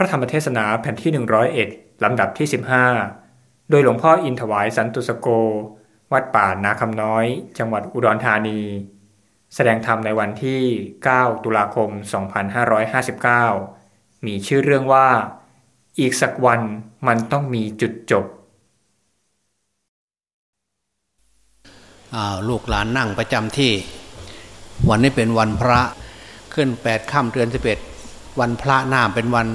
พระธรรมเทศนาแผ่นที่ 101 ลำดับที่ 15 โดยหลวงพ่ออินถวายสันตุสโก วัดป่านาคำน้อย จังหวัดอุดรธานี แสดงธรรมในวันที่ 9 ตุลาคม 2559 มีชื่อเรื่องว่า อีกสักวันมันต้องมีจุดจบลูกหลานนั่งประจำที่ วันนี้เป็นวันพระขึ้นแปดค่ำเดือนสิบเอ็ดวันพระหน้าเป็นวัน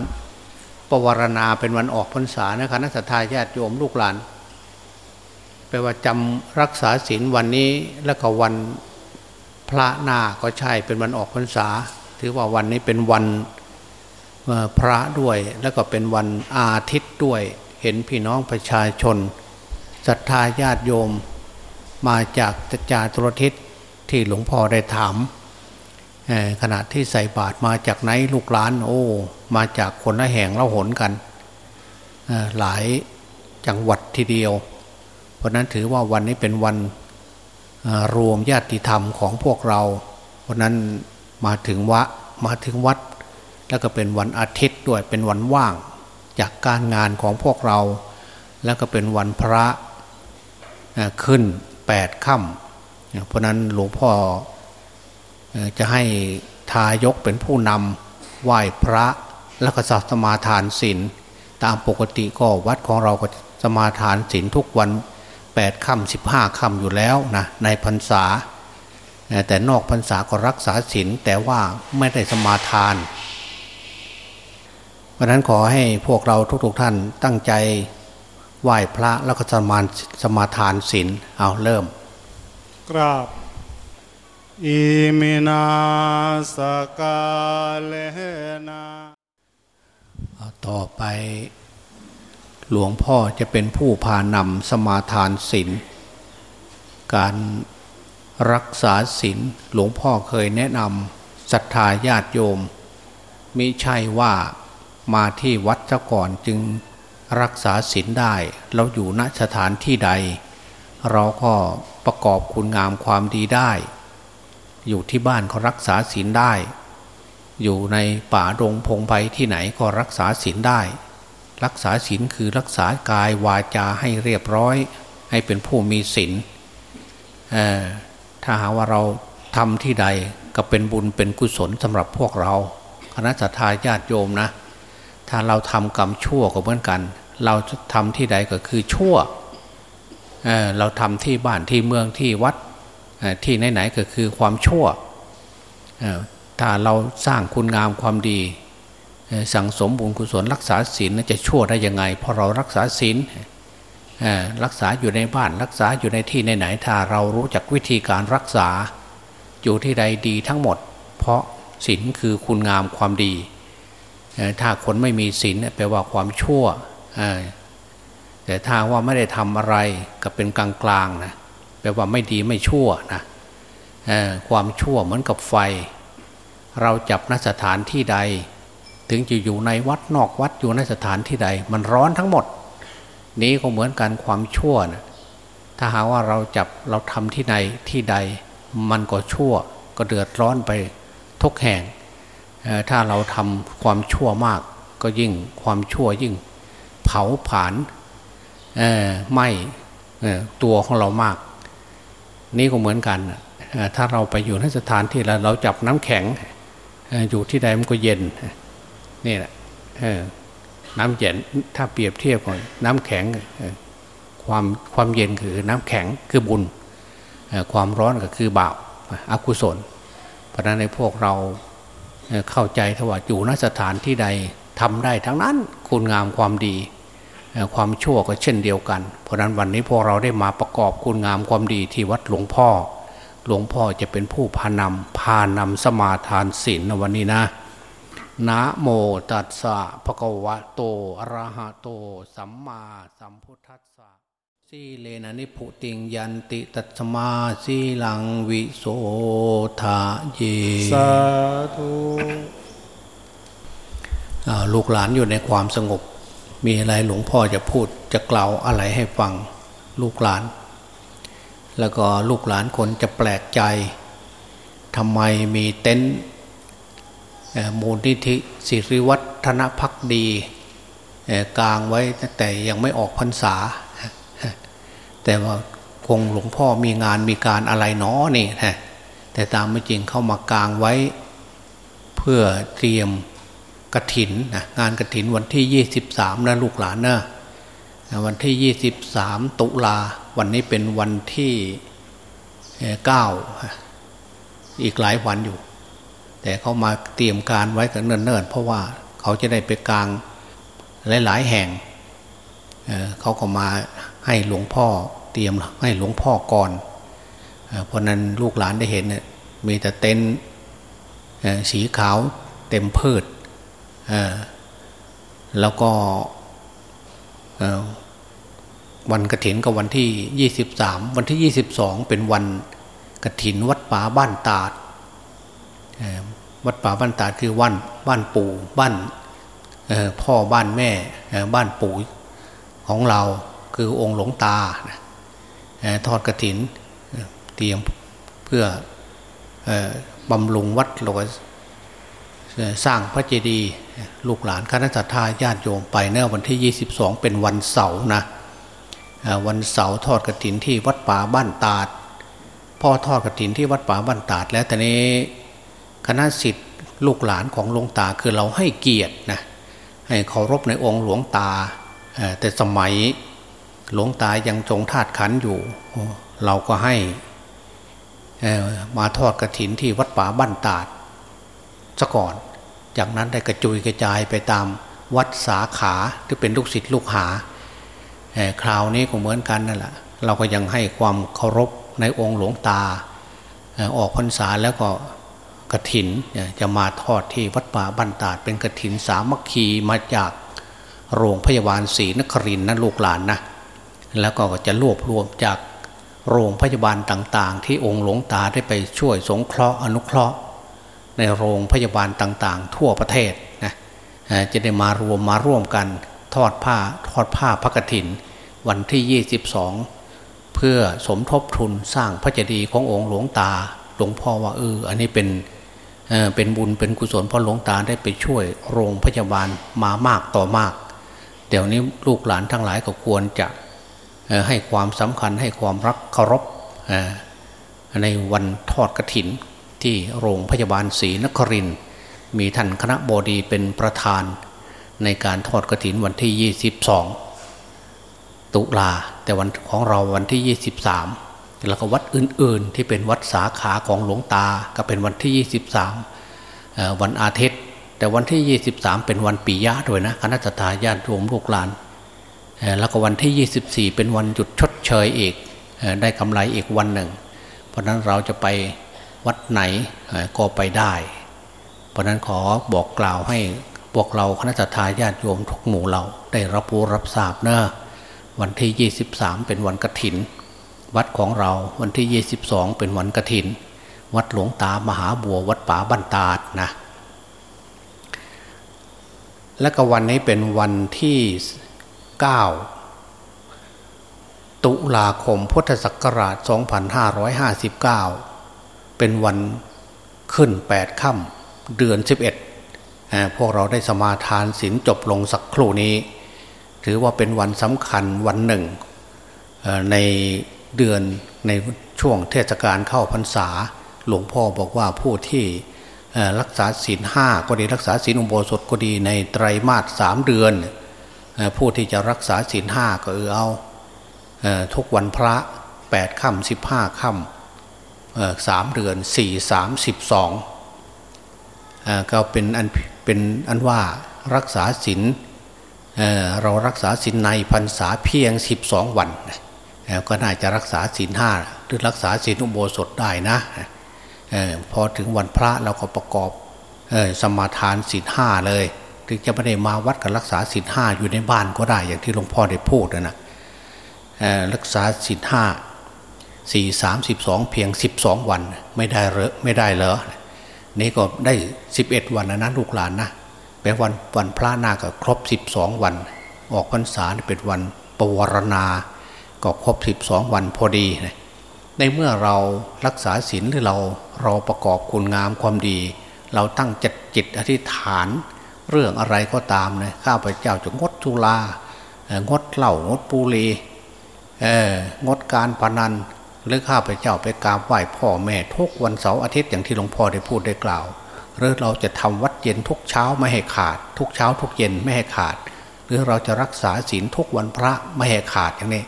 ปวารณาเป็นวันออกพรรษานะคะนักสัตยาญาติโยมลูกหลานแปลว่าจำรักษาศีลวันนี้แล้วก็วันพระหน้าก็ใช่เป็นวันออกพรรษา ถือว่าวันนี้เป็นวันพระด้วยแล้วก็เป็นวันอาทิตย์ด้วย เห็นพี่น้องประชาชนศรัทธาญาติโยมมาจากจาตุรทิศที่หลวงพ่อได้ถาม ขณะที่ใส่บาตรมาจากไหนลูกหลาน โอ้ มาจากคนละแห่งละหนกันหลายจังหวัดทีเดียว เพราะนั้นถือว่าวันนี้เป็นวันรวมญาติธรรมของพวกเรา เพราะนั้นมาถึงวะมาถึงวัด แล้วก็เป็นวันอาทิตย์ด้วยเป็นวันว่าง จากการงานของพวกเรา แล้วก็เป็นวันพระขึ้นแปดค่ำเพราะนั้นหลวงพ่อ จะให้ทายกเป็นผู้นำไหว้พระแล้วก็สัสมาทานศีลตามปกติก็วัดของเราก็สมาทานศีลทุกวันแปดค่ำสิบห้าค่ำอยู่แล้วนะในพรรษา แต่นอกพรรษาก็รักษาศีลแต่ว่าไม่ได้สมาทาน เพราะนั้นขอให้พวกเราทุกๆทท่านตั้งใจไหว้พระแล้วก็สมาสมาทานศีลเอาเริ่มกราบ อิมินาสกาเลนาต่อไป หลวงพ่อจะเป็นผู้พานำสมาทานศีลการรักษาศีลหลวงพ่อเคยแนะนำศรัทธาญาติโยม มิใช่ว่ามาที่วัดซะก่อนจึงรักษาศีลได้ เราอยู่ณสถานที่ใด เราก็ประกอบคุณงามความดีได้ อยู่ที่บ้านก็รักษาศีลได้ อยู่ในป่ารงพงไพที่ไหนก็รักษาศีลได้ รักษาศีลคือรักษากายวาจาให้เรียบร้อย ให้เป็นผู้มีศีลถ้าหาว่าเราทำที่ใดก็เป็นบุญเป็นกุศลสำหรับพวกเรา คณะสัตยาญาติโยมนะ ถ้าเราทำกรรมชั่วก็เหมือนกัน เราทำที่ใดก็คือชั่วเเราทำที่บ้านที่เมืองที่วัด ที่ไหนๆก็คือความชั่วถ้าเราสร้างคุณงามความดี สั่งสมบุญกุศลรักษาศีลจะชั่วได้ยังไงเพราะเรารักษาศีลรักษาอยู่ในบ้านรักษาอยู่ในที่ไหนๆถ้าเรารู้จักวิธีการรักษา อยู่ที่ใดดีทั้งหมด เพราะศีลคือคุณงามความดี ถ้าคนไม่มีศีลแปลว่าความชั่วแต่ถ้าว่าไม่ได้ทำอะไรก็เป็นกลางๆนะ แปลว่าไม่ดีไม่ชั่วนะความชั่วเหมือนกับไฟ เราจับนสถานที่ใด ถึงจะอยู่ในวัดนอกวัดอยู่ในสถานที่ใด มันร้อนทั้งหมด นี้ก็เหมือนกันความชั่วนะถ้าหาว่าเราจับเราทำที่ใดที่ใด มันก็ชั่ว ก็เดือดร้อนไปทุกแห่งถ้าเราทำความชั่วมาก ก็ยิ่งความชั่วยิ่งเผาผลาญไหมตัวของเรามาก นี่ก็เหมือนกันถ้าเราไปอยู่ในสถานที่แล้วเราจับน้ำแข็งอยู่ที่ใดมันก็เย็นนี่แหละน้ำเย็นถ้าเปรียบเทียบกับน้ำแข็งความความเย็นคือน้ำแข็งคือบุญความร้อนก็คือบาปอกุศล เพราะนั้นในพวกเราเข้าใจถว่าอยู่นสถานที่ใดทำได้ทั้งนั้นคุณงามความดี ความชั่วก็เช่นเดียวกัน เพราะนั้นวันนี้พวกเราได้มาประกอบคุณงามความดีที่วัดหลวงพ่อ หลวงพ่อจะเป็นผู้พานำพานำสมาทานศีลในวันนี้นะนะโมตัสสะภะคะวะโตอะระหะโต สัมมาสัมพุทธัสสะสีเลนะนิพุติงยันติตัตมาสีลังวิโสทาเยสาธุลูกหลานอยู่ในความสงบ มีอะไรหลวงพ่อจะพูดจะกล่าวอะไรให้ฟังลูกหลาน แล้วก็ลูกหลานคนจะแปลกใจทำไมมีเต็นท์มูลนิธิสิริวัฒนพักดีกลางไว้แต่ยังไม่ออกพรรษา แต่ว่าคงหลวงพ่อมีงานมีการอะไรน้อนี่แต่ตามไม่จริงเข้ามากลางไว้ เพื่อเตรียม กระถินนะงานกระถินวันที่ 23นะลูกหลานนะวันที่ 23 ตุลาวันนี้เป็นวันที่เก้าอีกหลายวันอยู่ แต่เขามาเตรียมการไว้กันเนิ่นๆ เพราะว่าเขาจะได้ไปกลางหลาย ๆ แห่งเเขาก็มาให้หลวงพ่อเตรียมให้หลวงพ่อก่อนเพราะนั้นลูกหลานได้เห็นมีแต่เต็นสีขาวเต็มพืช แล้วก็วันกระถินก็วันที่ยี่สิบสามวันที่ยี่สิบสองเป็นวันกระถินวัดป่าบ้านตาดวัดป่าบ้านตาดคือวันบ้านปู่บ้านพ่อบ้านแม่บ้านปู่ของเราคือองค์หลวงตาทอดกระถินเตรียมเพื่อบำรุงวัดหลวง สร้างพระเจดีย์ลูกหลานคณะสัตยาญาติโยมไปเนื่อวันที่ 22 เป็นวันเสาร์นะวันเสาร์ทอดกระถินที่วัดป่าบ้านตาด พ่อทอดกระถินที่วัดป่าบ้านตาด แล้วแต่นี้คณะสิทธิ์ลูกหลานของหลวงตาคือเราให้เกียรตินะให้เคารพในองค์หลวงตา แต่สมัยหลวงตายังจงธาตุขันอยู่ เราก็ให้มาทอดกระถินที่วัดป่าบ้านตาด ซะก่อน จากนั้นได้กระจุยกระจายไปตามวัดสาขาที่เป็นลูกศิษย์ลูกหาคราวนี้ก็เหมือนกันนั่นแหละเราก็ยังให้ความเคารพในองค์หลวงตา ออกพรรษาแล้วก็กระถินจะมาทอดที่วัดป่าบันตาดเป็นกระถินสามัคคีมาจากโรงพยาบาลศรีนครินนะลูกหลานนะแล้วก็จะรวบรวมจากโรงพยาบาลต่าง ๆ ที่องค์หลวงตาได้ไปช่วยสงเคราะห์อนุเคราะห์ ในโรงพยาบาลต่างๆ ทั่วประเทศนะจะได้มารวมมาร่วมกันทอดผ้าทอดผ้าพระกฐิน วันที่ 22 เพื่อสมทบทุนสร้างพระเจดีย์ขององค์หลวงตาหลวงพ่อว่าเอออันนี้เป็นเเป็นบุญเป็นกุศลเพราะหลวงตาได้ไปช่วยโรงพยาบาลมามากต่อมาก เดี๋ยวนี้ลูกหลานทั้งหลายก็ควรจะให้ความสำคัญให้ความรักเคารพในวันทอดกระถิน ที่โรงพยาบาลศรีนครินมีท่านคณะบดีเป็นประธาน ในการทอดกระถินวันที่ 22 ตุลาแต่วันของเราวันที่ 23 แล้วก็วัดอื่น ๆ ที่เป็นวัดสาขาของหลวงตาก็เป็นวันที่ 23 วันอาทิตย์ แต่วันที่ 23 เป็นวันปียะด้วยนะคณะทาญาติรวมลูกหลานแล้วก็วันที่ 24 เป็นวันหยุดชดเชยอีกได้กำไรอีกวันหนึ่ง เพราะนั้นเราจะไป วัดไหนก็ไปได้ เพราะนั้นขอบอกกล่าวให้พวกเราคณะทาญาติโยมทุกหมู่เราได้รับรู้รับทราบเนะวันที่ 23 เป็นวันกระถิน วัดของเราวันที่ 22 เป็นวันกระถิน วัดหลวงตามหาบัววัดป่าบันตาดนะและก็วันนี้เป็นวันที่ 9 ตุลาคมพุทธศักราช 2559 เป็นวันขึ้นแปดค่ำเดือนสิบเอ็ดพวกเราได้สมาทานศีลจบลงสักครู่นี้ ถือว่าเป็นวันสำคัญวันหนึ่งในเดือนในช่วงเทศกาลเข้าพรรษา หลวงพ่อบอกว่าผู้ที่รักษาศีลห้าก็ดีรักษาศีลอุโบสถก็ดีในไตรมาสสามเดือน ผู้ที่จะรักษาศีลห้าก็เออเอาทุกวันพระแปดค่ำสิบห้าค่ำ สามเดือนสี่สามสิบสองก็เป็นอันเป็นอันว่ารักษาศีลเเรารักษาศีลในพรรษาเพียงสิบสองวัน ก็น่าจะรักษาศีลห้าหรือรักษาศีลอุโบสถได้นะพอถึงวันพระเราก็ประกอบสมาทานศีลห้าเลย ถึงจะไม่ได้มาวัดกับรักษาศีลห้าอยู่ในบ้านก็ได้อย่างที่หลวงพ่อได้พูดนะรักษาศีลห้า สี่สามสิบสองเพียงสิบสองวันไม่ได้เหรอไม่ได้เหรอนี่ก็ได้สิบเอ็ดวันนะลูกหลานนะเป็นวันวันพระนาก็ครบสิบสองวัน ออกพรรษาเป็นวันปวารณา ก็ครบสิบสองวันพอดีในเมื่อเรารักษาศีลหรือเราเราประกอบคุณงามความดี เราตั้งจิตจิตอธิษฐาน เรื่องอะไรก็ตามเลยข้าพเจ้าจะงดทุลางดเหล้างดปุรีงดการพนัน หรือข้าพเจ้าไปกราบไหว้พ่อแม่ทุกวันเสาร์อาทิตย์อย่างที่หลวงพ่อได้พูดได้กล่าวหรือเราจะทำวัดเย็นทุกเช้าไม่ให้ขาด ทุกเช้าทุกเย็นไม่ให้ขาด หรือเราจะรักษาศีลทุกวันพระไม่ให้ขาดอย่างนี้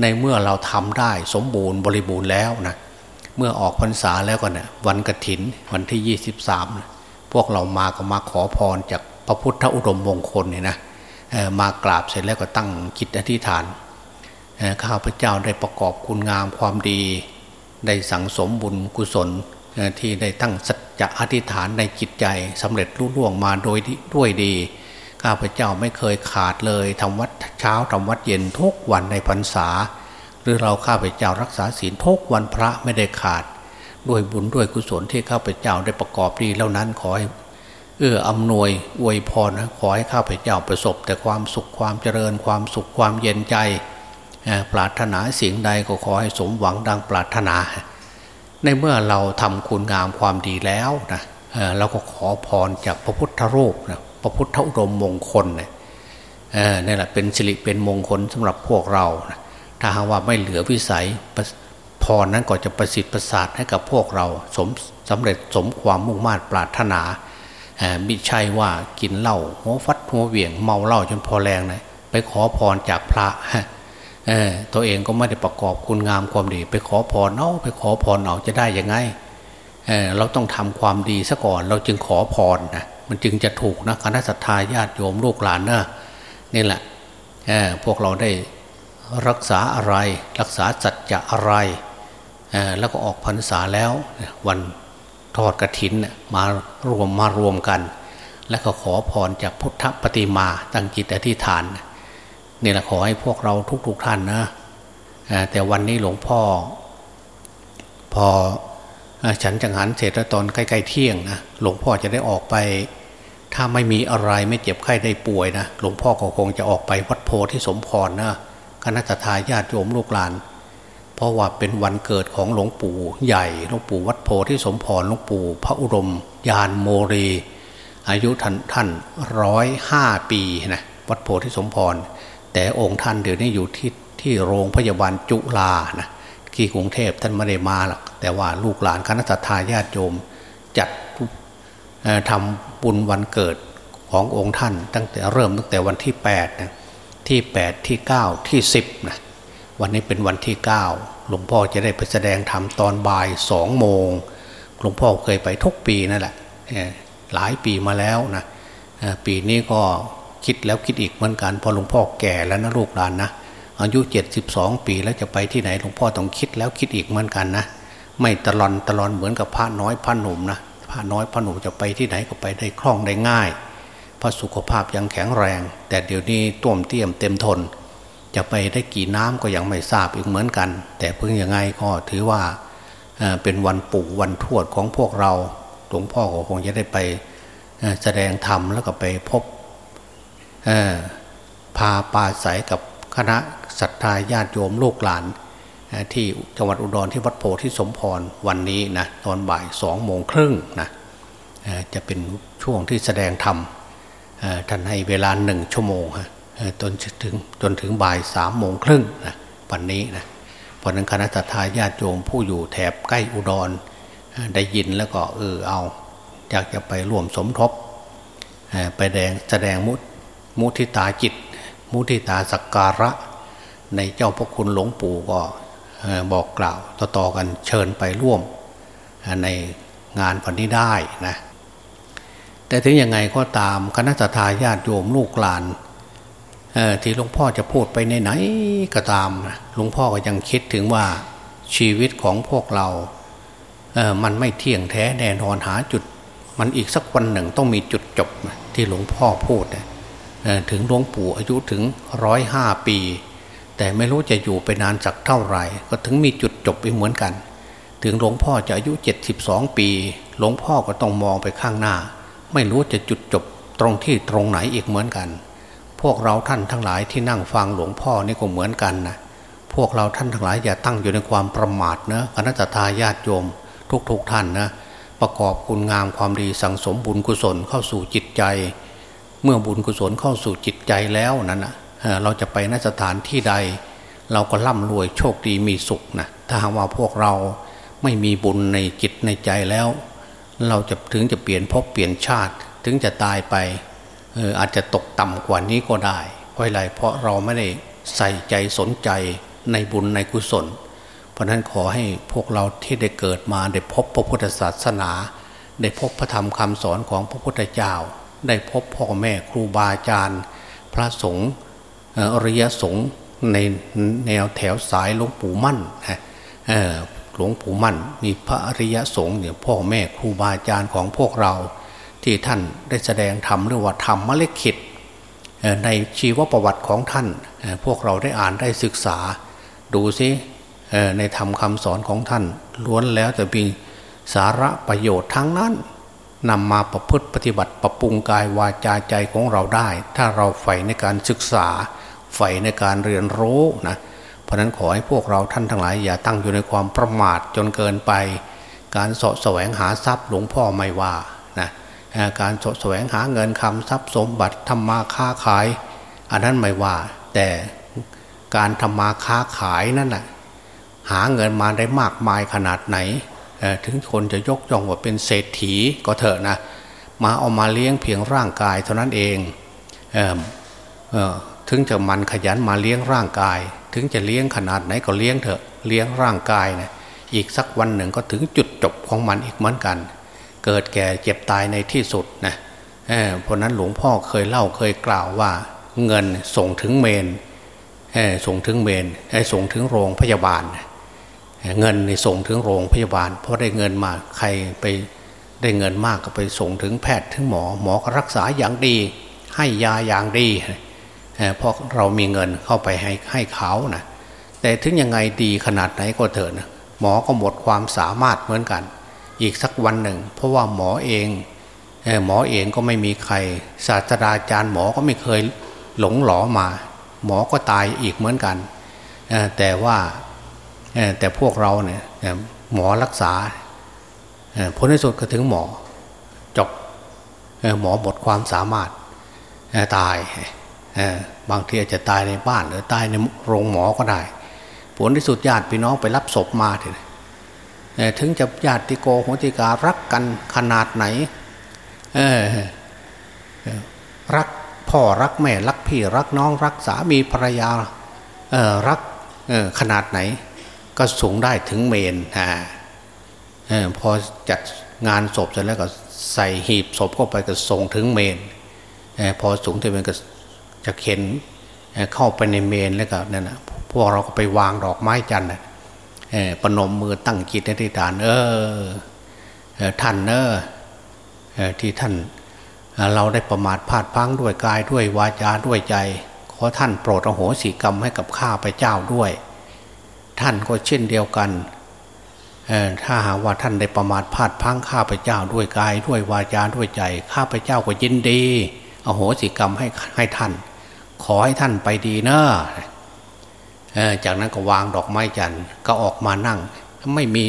ในเมื่อเราทำได้สมบูรณ์บริบูรณ์แล้วนะเมื่อออกพรรษาแล้วก็เนะี่ยวันกระถินวันที่ยี่สิบสามพวกเรามาก็มาขอพรจากพระพุทธอุดมมงคลเนี่ยนะมากราบเสร็จแล้วก็ตั้งจิตอธิษฐาน ข้าพเจ้าได้ประกอบคุณงามความดี ได้สั่งสมบุญกุศลที่ได้ตั้งสัจจะอธิษฐานในจิตใจสำเร็จรุ่ล่วงมาโดยด้วยดี ข้าพเจ้าไม่เคยขาดเลยทำวัดเช้าทำวัดเย็นทุกวันในพรรษา หรือเราข้าพเจ้ารักษาศีลทุกวันพระไม่ได้ขาด ด้วยบุญด้วยกุศลที่ข้าพเจ้าได้ประกอบดีแล้วนั้นขอให้เอื้ออำนวยอวยพรนะขอให้ข้าพเจ้าประสบแต่ความสุขความเจริญความสุขความเย็นใจ ปรารถนาสิ่งใดก็ขอให้สมหวังดังปรารถนา ในเมื่อเราทำคุณงามความดีแล้วนะเราก็ขอพรจากพระพุทธรูปนะพระพุทธอุดมมงคลเนี่ยนี่แหละเป็นสิริเป็นมงคลสำหรับพวกเรานะถ้าหากว่าไม่เหลือวิสัยพรนั้นก็จะประสิทธิ์ประสาทให้กับพวกเราสมสำเร็จสมความมุ่งมา่ปรารถนามิใช่ว่ากินเหล้าหัวฟัดหัวเหวี่ยงเมาเหล้าจนพอแรงนะไปขอพรจากพระ ตัวเองก็ไม่ได้ประกอบคุณงามความดี ไปขอพรเอาไปขอพรเอาจะได้ยังไงเเราต้องทำความดีซะก่อน เราจึงขอพรนะมันจึงจะถูกนะคณะสัตยาญาติโยมลูกหลานเนะนี่แหละพวกเราได้รักษาอะไร รักษาสัจจะอะไร แล้วก็ออกพรรษาแล้ววันทอดกระถินมารวมมารวมกัน แล้วก็ขอพรจากพุทธปฏิมาตั้งจิตอธิษฐานน แหละขอให้พวกเราทุกๆทท่านนะแต่วันนี้หลวงพ่อ พอฉันจังหันเสร็จแล้วตอนใกล้ๆเที่ยงนะหลวงพ่อจะได้ออกไป ถ้าไม่มีอะไรไม่เจ็บไข้ได้ป่วยนะหลวงพ่อก็คงจะออกไปวัดโพธิสมพรนะคณะทาญาติโยมลูกหลาน เพราะว่าเป็นวันเกิดของหลวงปู่ใหญ่หลวงปู่วัดโพธิสมพรหลวงปู่ พระอุดมยานโมรีอายุท่านท่านร้อยห้าปีนะวัดโพธิสมพร แต่องค์ท่านเดี๋ยวนี้อยู่ที่ที่โรงพยาบาลจุฬานะที่กรุงเทพท่านไม่ได้มาหรอกแต่ว่าลูกหลานคณะทาญาติโยมจัดทำบุญวันเกิดขององค์ท่าน ตั้งแต่เริ่มตั้งแต่วันที่8นะที่ 8 ที่ 9 ที่ 10นะวันนี้เป็นวันที่ 9 หลวงพ่อจะได้ไปแสดงธรรมตอนบ่ายสองโมงหลวงพ่อเคยไปทุกปีนั่นแหละหลายปีมาแล้วนะปีนี้ก็ คิดแล้วคิดอีกเหมือนกันพอหลวงพ่อแก่แล้วนะลูกหลานนะอายุเจ็ดสิบสองปีแล้วจะไปที่ไหนหลวงพ่อต้องคิดแล้วคิดอีกเหมือนกันนะไม่ตลอนตลอนเหมือนกับพระน้อยพระหนุ่มนะพระน้อยพระหนุ่มจะไปที่ไหนก็ไปได้คล่องได้ง่าย พระสุขภาพยังแข็งแรง แต่เดี๋ยวนี้ต้วมเตี้ยมเต็มทน จะไปได้กี่น้ำก็ยังไม่ทราบอีกเหมือนกัน แต่เพิ่งยังไงก็ถือว่าเป็นวันปู่วันทวดของพวกเราหลวงพ่อก็คงจะได้ไปแสดงธรรมแล้วก็ไปพบ พาปาสายกับคณะศรัทธาญาติโยมลูกหลาน ที่จังหวัดอุดรที่วัดโพธิสมพรวันนี้นะตอนบ่ายสองโมงครึ่งนะจะเป็นช่วงที่แสดงธรรมท่านให้เวลาหนึ่งชั่วโมงจนถึงจนถึงบ่ายสามโมงครึ่งนะวันนี้นะเพราะนั้นคณะทาญาติโยมผู้อยู่แถบใกล้อุดร ได้ยินแล้วก็เออเอาอยากจะไปร่วมสมทบไปแดงแสดงมุ มุทิตาจิต มุทิตาสักการะ ในเจ้าพระคุณหลวงปู่ก็บอกกล่าวต่อๆกันเชิญไปร่วม ในงานวันนี้ได้นะแต่ถึงยังไงก็ตามคณะทาญาติโยมลูกหลานที่หลวงพ่อจะพูดไปในไหนก็ตามหลวงพ่อก็ยังคิดถึงว่าชีวิตของพวกเราเมันไม่เที่ยงแท้แน่นอนหาจุด มันอีกสักวันหนึ่งต้องมีจุดจบที่หลวงพ่อพูดนะ ถึงหลวงปู่อายุถึงร้อยห้าปี แต่ไม่รู้จะอยู่ไปนานสักเท่าไหร่ ก็ถึงมีจุดจบไปเหมือนกัน ถึงหลวงพ่อจะอายุเจ็ดสิบสองปี หลวงพ่อก็ต้องมองไปข้างหน้า ไม่รู้จะจุดจบตรงที่ตรงไหนอีกเหมือนกัน พวกเราท่านทั้งหลายที่นั่งฟังหลวงพ่อนี่ก็เหมือนกันนะพวกเราท่านทั้งหลายอย่าตั้งอยู่ในความประมาทนะคณะทาญาติโยม ทุกๆทท่านนะประกอบคุณงามความดีสั่งสมบุญกุศลเข้าสู่จิตใจ เมื่อบุญกุศลเข้าสู่จิตใจแล้วนั้นนะเราจะไปนสถานที่ใด เราก็ร่ำรวยโชคดีมีสุขนะถ้าหากว่าพวกเราไม่มีบุญในจิตในใจแล้ว เราจะถึงจะเปลี่ยนภพเปลี่ยนชาติถึงจะตายไปอออาจจะตกต่ำกว่านี้ก็ได้ เพราะอะไรเพราะเราไม่ได้ใส่ใจสนใจในบุญในกุศล เพราะนั้นขอให้พวกเราที่ได้เกิดมาได้พบพระพุทธศาสนา ได้พบพระธรรมคำสอนของพระพุทธเจ้า ได้พบพ่อแม่ครูบาอาจารย์ พระสงฆ์อริยสงฆ์ในแนวแถวสายหลวงปู่มั่นหลวงปู่มั่น มีพระอริยสงฆ์เนี่ยพ่อแม่ครูบาอาจารย์ของพวกเรา ที่ท่านได้แสดงธรรมเรียกว่าธรรมมเลขิตในชีวประวัติของท่าน พวกเราได้อ่านได้ศึกษา ดูซิในธรรมคำสอนของท่าน ล้วนแล้วแต่มีสาระประโยชน์ทั้งนั้น นำมาประพฤติปฏิบัติปรับปรุงกายวาจาใจของเราได้ ถ้าเราใฝ่ในการศึกษาใฝ่ในการเรียนรู้นะเพราะนั้นขอให้พวกเราท่านทั้งหลายอย่าตั้งอยู่ในความประมาทจนเกินไป การสะแสวงหาทรัพย์หลวงพ่อไม่ว่านะการสะแสวงหาเงินคำทรัพย์สมบัติทำมาค้าขาย อันนั้นไม่ว่า แต่การทำมาค้าขายนั่นแหละหาเงินมาได้มากมายขนาดไหน ถึงคนจะยกย่องว่าเป็นเศรษฐีก็เถอะนะมาเอามาเลี้ยงเพียงร่างกายเท่านั้นเองเออเออถึงจะมันขยันมาเลี้ยงร่างกาย ถึงจะเลี้ยงขนาดไหนก็เลี้ยงเถอะเลี้ยงร่างกายนะอีกสักวันหนึ่งก็ถึงจุดจบของมันอีกเหมือนกัน เกิดแก่เจ็บตายในที่สุดนะเเพราะนั้นหลวงพ่อเคยเล่าเคยกล่าวว่า เงินส่งถึงเมนส่งถึงเมนส่งถึงโรงพยาบาล เงินในส่งถึงโรงพยาบาล เพราะได้เงินมาใครไปได้เงินมากก็ไปส่งถึงแพทย์ถึงหมอหมอก็รักษาอย่างดี ให้ยาอย่างดีเพราะเรามีเงินเข้าไปให้ให้เขานะแต่ถึงยังไงดีขนาดไหนก็เถอะนะหมอก็หมดความสามารถเหมือนกัน อีกสักวันหนึ่ง เพราะว่าหมอเองหมอเองก็ไม่มีใคร ศาสตราจารย์หมอก็ไม่เคยหลงหลอมา หมอก็ตายอีกเหมือนกัน แต่ว่า แต่พวกเราเนี่ยหมอรักษาผลที่สุดก็ถึงหมอจบหมอหมดความสามารถตายบางทีอาจจะตายในบ้านหรือตายในโรงหมอก็ได้ ผลที่สุดญาติพี่น้องไปรับศพมาถึงถึงจะญาติโกโหติการักกันขนาดไหนรักพ่อรักแม่รักพี่รักน้องรักสามีภรรยารักขนาดไหน ก็สูงได้ถึงเมนอพอจัดงานศพเสร็จแล้วก็ใส่หีบศพเข้าไปก็ส่งถึงเมนพอสูงถึงเมนก็จะเข็นเข้าไปในเมนแล้วก็นั่นนะพวกเราก็ไปวางดอกไม้จันทร์ประนมมือตั้งจิตในที่ฐาน เออท่านเนอที่ท่านเราได้ประมาทพลาดพังด้วยกายด้วยวาจาด้วยใจ ขอท่านโปรดอโหสิกรรมให้กับข้าพเจ้าด้วย ท่านก็เช่นเดียวกันถ้าหากว่าท่านได้ประมาทพลาดพังข้าพเจ้าด้วยกายด้วยวาจาด้วยใจ ข้าพเจ้าก็ยินดีอโหสิกรรมให้ให้ท่าน ขอให้ท่านไปดีเนอะจากนั้นก็วางดอกไม้จันทร์ก็ออกมานั่ง ไม่มี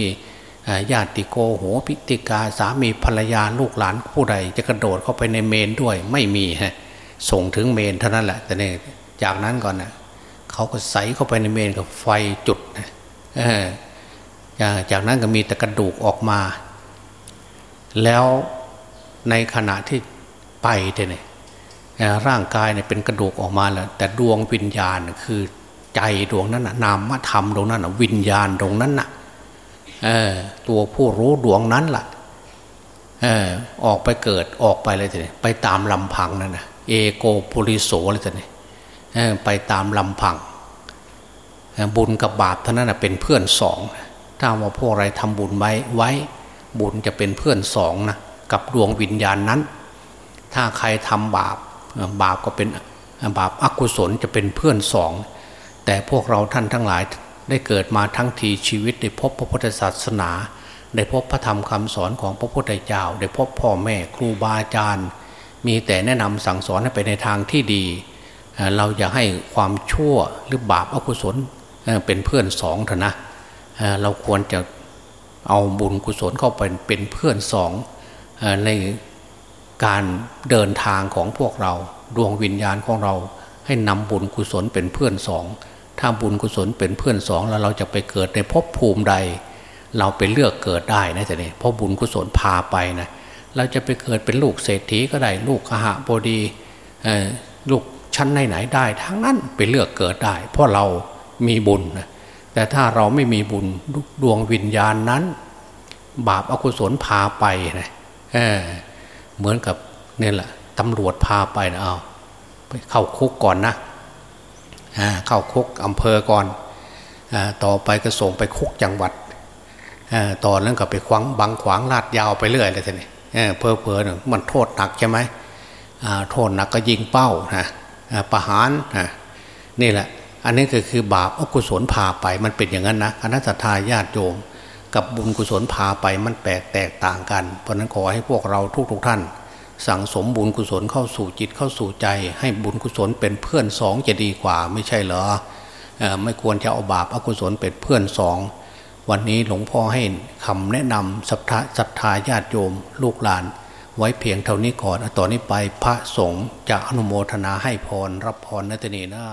ญาติโกโหพิติกาสามีภรรยาลูกหลานผู้ใด จะกระโดดเข้าไปในเมนด้วย ไม่มีฮะส่งถึงเมนเท่านั้นแหละแต่เนี่ยจากนั้นก่อนนะ เขาก็ใส่เข้าไปในเมนกับไฟจุดนะจากนั้นก็มีแต่กระดูกออกมา แล้วในขณะที่ไปเนี่ยร่างกายเนี่ยเป็นกระดูกออกมาแล้ว แต่ดวงวิญญาณคือใจดวงนั้นนะนามธรรมดวงนั้นนะวิญญาณดวงนั้นนะตัวผู้รู้ดวงนั้นละ่ะออกไปเกิดออกไปเลยทีนี้ไปตามลำพังนั่นนะเอโกปุริโสเลยทีนี้ ไปตามลำพัง บุญกับบาปเท่านั้นเป็นเพื่อนสอง ถ้าว่าพวกอะไรทำบุญไว้ไว้บุญจะเป็นเพื่อนสองนะกับดวงวิญญาณนั้น ถ้าใครทำบาปบาปก็เป็นบาปอกุศลจะเป็นเพื่อนสอง แต่พวกเราท่านทั้งหลายได้เกิดมาทั้งทีชีวิตได้พบพระพุทธศาสนา ได้พบพระธรรมคำสอนของพระพุทธเจ้า ได้พบพ่อแม่ครูบาอาจารย์ มีแต่แนะนำสั่งสอนให้ไปในทางที่ดี เราอย่าให้ความชั่วหรือบาปอกุศลเป็นเพื่อนสองเถอะนะเราควรจะเอาบุญกุศลเข้าไปเป็นเพื่อนสองในการเดินทางของพวกเราดวงวิญญาณของเรา ให้นำบุญกุศลเป็นเพื่อนสองถ้าบุญกุศลเป็นเพื่อนสองแล้วเราจะไปเกิดในภพภูมิใด เราไปเลือกเกิดได้นะแต่นี่เพราะบุญกุศลพาไปนะเราจะไปเกิดเป็นลูกเศรษฐีก็ได้ ลูกขหาบดีลูก ชั้นไหนๆได้ ทั้งนั้นไปเลือกเกิดได้ เพราะเรามีบุญนะแต่ถ้าเราไม่มีบุญดวงวิญญาณนั้น บาปอกุศลพาไปนะเเหมือนกับเนี่ยแหละตำรวจพาไปนะเอาไปเข้าคุกก่อนนะเข้าคุกอำเภอก่อนอต่อไปก็ส่งไปคุกจังหวัดต่อแล้วก็ไปขวางบังขวางลาดยาวไปเรื่อยเลยทีนี้เพอเพอหนึ่งมันโทษหนักใช่ไหมโทษหนักก็ยิงเป้านะ ประหารนะนี่แหละ อันนี้ก็คือบาปอกุศลพาไป มันเป็นอย่างนั้นนะคณะทาญาติโยม กับบุญกุศลพาไปมันแตกแตกต่างกัน เพราะนั้นขอให้พวกเราทุกๆทท่าน สั่งสมบุญกุศลเข้าสู่จิตเข้าสู่ใจ ให้บุญกุศลเป็นเพื่อนสองจะดีกว่าไม่ใช่เหรอไม่ควรจะเอาบาปอกุศลเป็นเพื่อนสองวันนี้หลวงพ่อให้คำแนะนำศรัทธาศรัทธาญาติโยม ลูกหลาน ไว้เพียงเท่านี้ก่อน ต่อนนี้ไปพระสงฆ์จะอนุโมทนาให้พร รับพรนัตนีนะ